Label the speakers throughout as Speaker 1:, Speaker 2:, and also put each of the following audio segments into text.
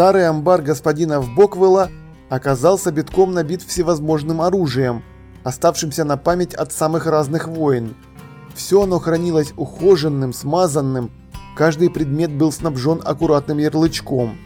Speaker 1: Старый амбар господина Боквелла оказался битком набит всевозможным оружием, оставшимся на память от самых разных войн. Все оно хранилось ухоженным, смазанным, каждый предмет был снабжен аккуратным ярлычком.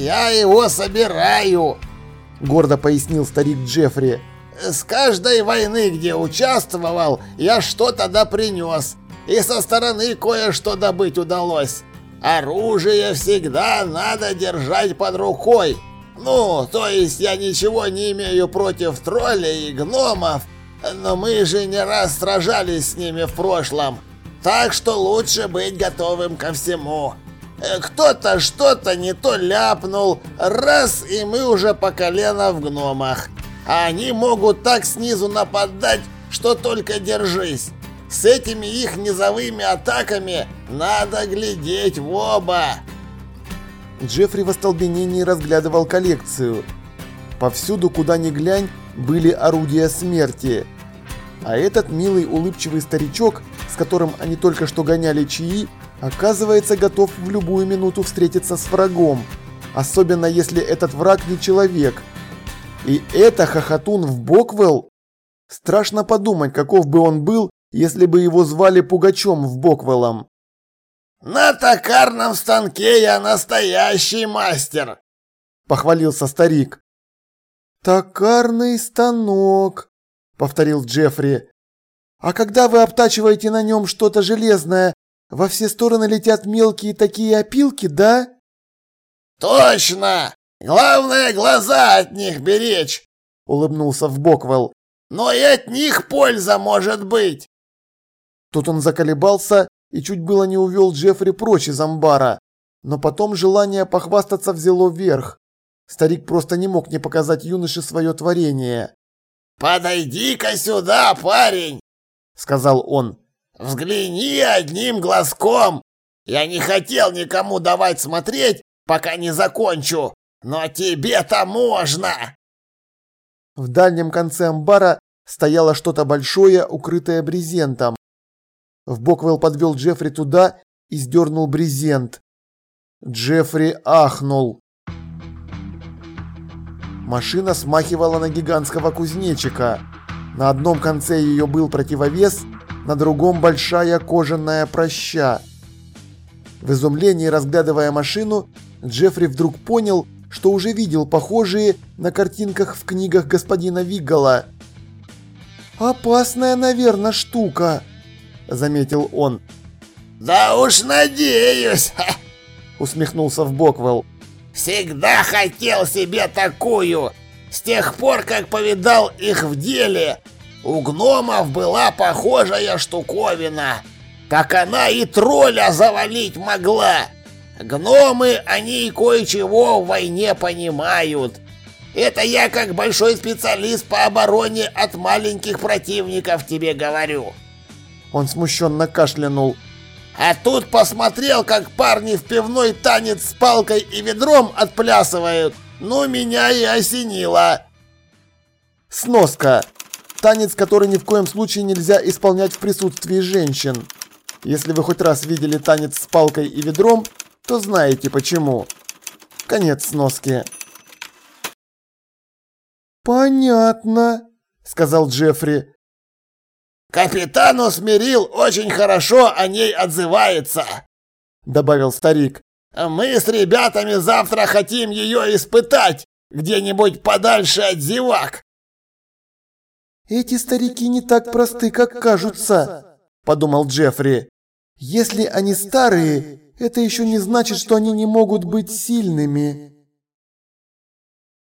Speaker 2: «Я его собираю», – гордо пояснил старик Джеффри. «С каждой войны, где участвовал, я что-то да принес, и со стороны кое-что добыть удалось. Оружие всегда надо держать под рукой. Ну, то есть я ничего не имею против троллей и гномов, но мы же не раз сражались с ними в прошлом, так что лучше быть готовым ко всему. Э, кто-то что-то не то ляпнул, раз и мы уже по колено в гномах. А они могут так снизу нападать, что только держись. С этими их низовыми атаками надо глядеть в оба.
Speaker 1: Джеффри в остолбенении разглядывал коллекцию. Повсюду, куда ни глянь, были орудия смерти. А этот милый улыбчивый старичок, с которым они только что гоняли чаи, оказывается готов в любую минуту встретиться с врагом, особенно если этот враг не человек. И это хохотун в Боквелл? Страшно подумать, каков бы он был, если бы его звали Пугачем в Боквеллом.
Speaker 2: «На токарном станке я настоящий мастер!» – похвалился старик.
Speaker 1: «Токарный станок», – повторил Джеффри. «А когда вы обтачиваете на нем что-то железное, во все стороны летят мелкие такие опилки, да?»
Speaker 2: «Точно! Главное, глаза от них беречь!» – улыбнулся в Боквелл. «Но и от них польза может быть!»
Speaker 1: Тут он заколебался и чуть было не увел Джеффри прочь из амбара. Но потом желание похвастаться взяло верх. Старик просто не мог не показать юноше свое творение.
Speaker 2: «Подойди-ка сюда, парень!» — сказал он. «Взгляни одним глазком! Я не хотел никому давать смотреть, пока не закончу, но тебе-то можно!»
Speaker 1: В дальнем конце амбара стояло что-то большое, укрытое брезентом. В Боквелл подвел Джеффри туда и сдернул брезент. Джеффри ахнул. Машина смахивала на гигантского кузнечика. На одном конце ее был противовес, на другом большая кожаная проща. В изумлении разглядывая машину, Джеффри вдруг понял, что уже видел похожие на картинках в книгах господина Виггала. «Опасная, наверное, штука», заметил он.
Speaker 2: «Да уж надеюсь!»
Speaker 1: – усмехнулся в Боквелл.
Speaker 2: «Всегда хотел себе такую! С тех пор, как повидал их в деле, у гномов была похожая штуковина. Так она и тролля завалить могла. Гномы, они и кое-чего в войне понимают. Это я как большой специалист по обороне от маленьких противников тебе говорю».
Speaker 1: Он смущенно кашлянул.
Speaker 2: А тут посмотрел, как парни в пивной танец с палкой и ведром отплясывают. Ну, меня и осенило.
Speaker 1: Сноска. Танец, который ни в коем случае нельзя исполнять в присутствии женщин. Если вы хоть раз видели танец с палкой и ведром, то знаете почему. Конец сноски. «Понятно», — сказал Джеффри.
Speaker 2: «Капитан усмирил, очень хорошо о ней отзывается», — добавил старик. «Мы с ребятами завтра хотим ее испытать, где-нибудь подальше от зевак».
Speaker 1: «Эти старики не так просты, как кажутся», — подумал Джеффри. «Если они старые, это еще не значит, что они не могут быть сильными».